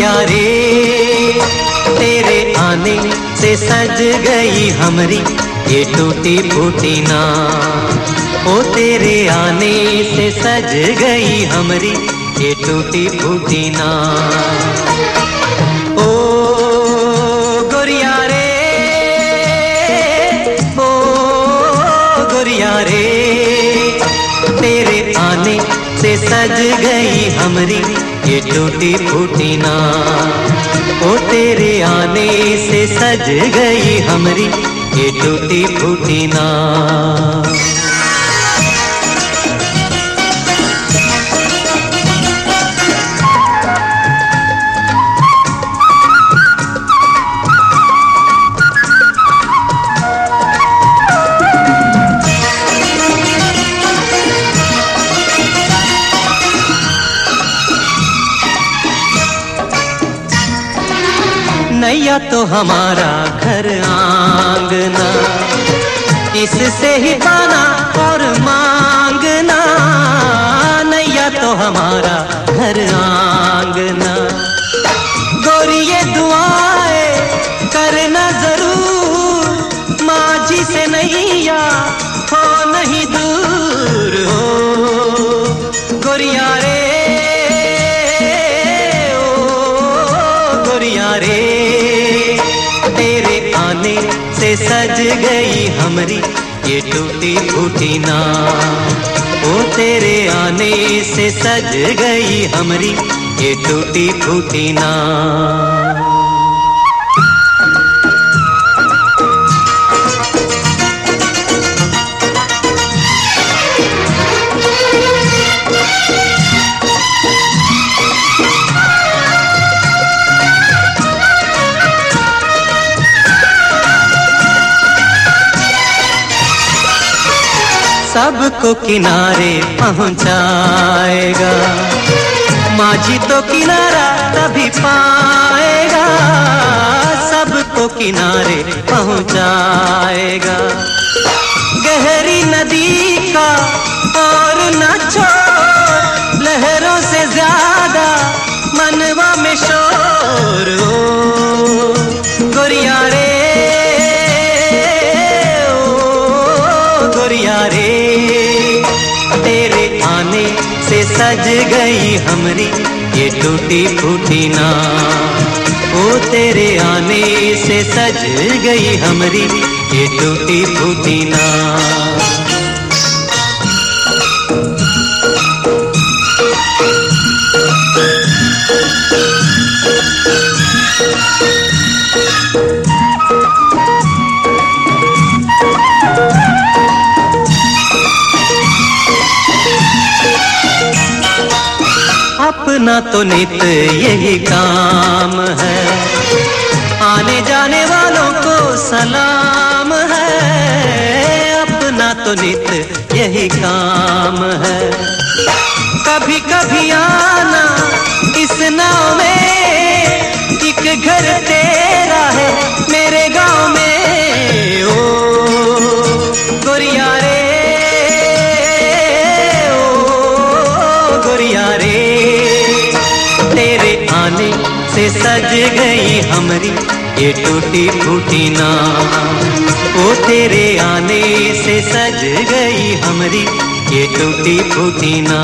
गोरिया रे। तेरे आने से सज गई हमरी, ये टूटी फूटी ना। ओ तेरे आने से सज गई हमरी, ये टूटी फूटी ना। ओ गोरिया रे, ओ गोरिया रे। तेरे आने से सज गई हमरी ये टूटी फूटी ना। ओ तेरे आने से सज गई हमरी, ये टूटी फूटी ना। नैया तो हमारा घर आंगना। इससे ही पाना और मांगना। नैया तो हमारा घर आंगना। गोरी ये दुआएँ करना ज़रूर। माझी से नैया हो नहीं दूर हो। गोरिया सज गई हमारी, ये टूटी फूटी ना। ओ तेरे आने से सज गई हमारी, ये टूटी फूटी ना। सबको किनारे पहुंचाएगा। माझी तो किनारा तभी पाएगा, सबको किनारे पहुंचाएगा। गहरी नदी का और न छोड़ गोरिया रे, तेरे आने से सज गई हमरी ये टूटी फूटी ना। ओ तेरे आने से सज गई हमरी ये टूटी फूटी ना। अपना तो नित यही काम है। आने जाने वालों को सलाम है। अपना तो नित यही काम है। कभी कभी आना इस नाव में सज गई हमारी, ये टूटी फूटी ना। ओ तेरे आने से सज गई हमारी, ये टूटी फूटी ना।